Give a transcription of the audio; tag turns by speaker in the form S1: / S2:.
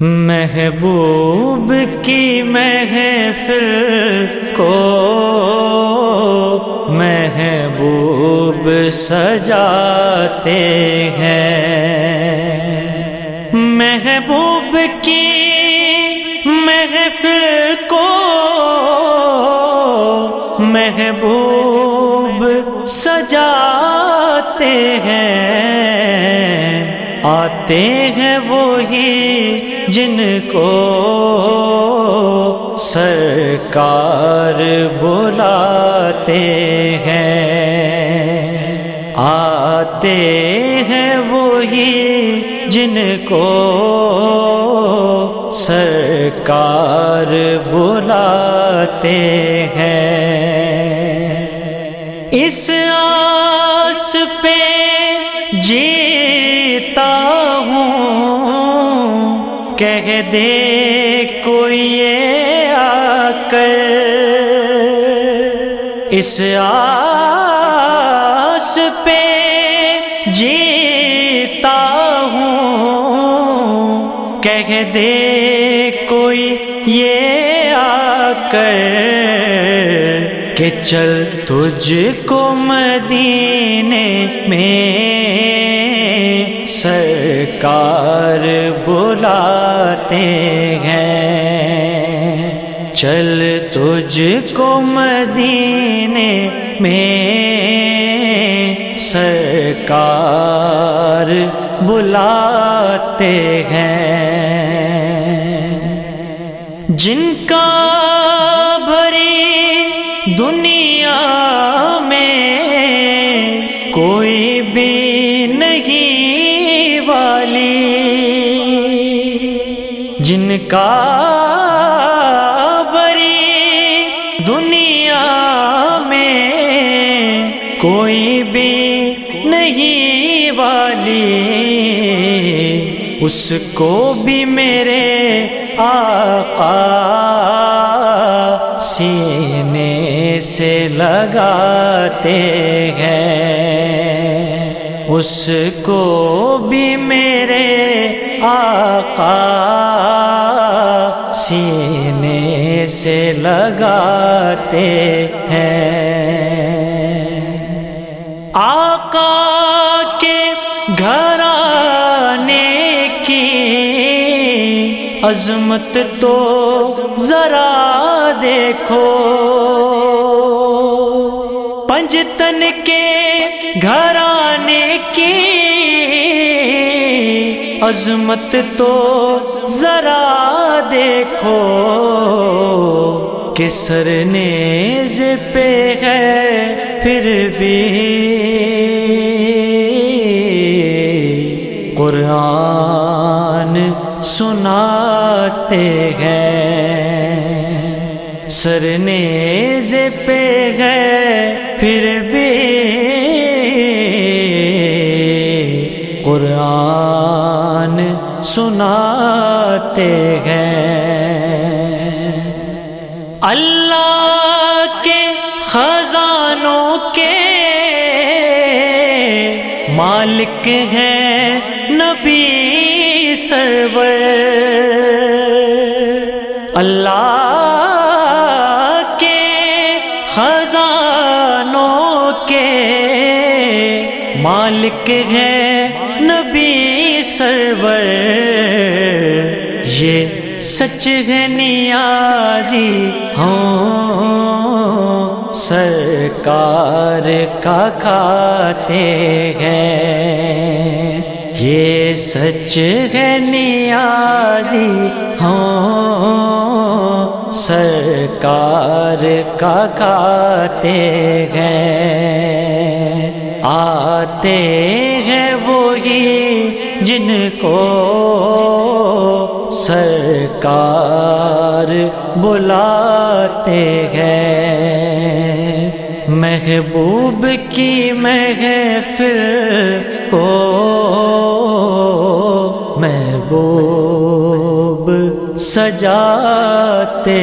S1: محبوب کی محفل کو محبوب سجاتے ہیں۔ محبوب کی محفل کو محبوب سجاتے ہیں۔ آتے ہیں وہی جن کو سرکار بلاتے ہیں۔ آتے ہیں وہی جن کو سرکار بلاتے ہیں۔ اس آس پہ دے کوئی آ کر اس آس پہ جیتا ہوں۔ کہہ دے کوئی یہ آ کر کہ چل تجھ کو مدینے میں سرکار بلاتے ہیں۔ چل تجھ کو مدینے میں سرکار بلاتے ہیں۔ جن کا بھری دنیا کا بری دنیا میں کوئی بھی نہیں والی، اس کو بھی میرے آقا سینے سے لگاتے ہیں، اس کو بھی میرے آقا سینے سے لگاتے ہیں۔ آقا کے گھرانے کی عظمت تو ذرا دیکھو۔ عظمت تو ذرا دیکھو کہ سر نیز پہ ہے پھر بھی قرآن سناتے ہیں۔ نیز پہ ہے پھر بھی قرآن سناتے ہیں۔ اللہ کے خزانوں کے مالک ہیں نبی سرور۔ اللہ کے خزانوں کے مالک ہیں نبی سرور، یہ سچ ہے نیازی ہوں سرکار کا کھاتے ہیں۔ یہ سچ ہے نیازی ہوں سرکار کا کھاتے ہیں۔ آتے ہیں وہی جن کو سرکار بلاتے ہیں۔ محبوب کی محفل کو محبوب سجاتے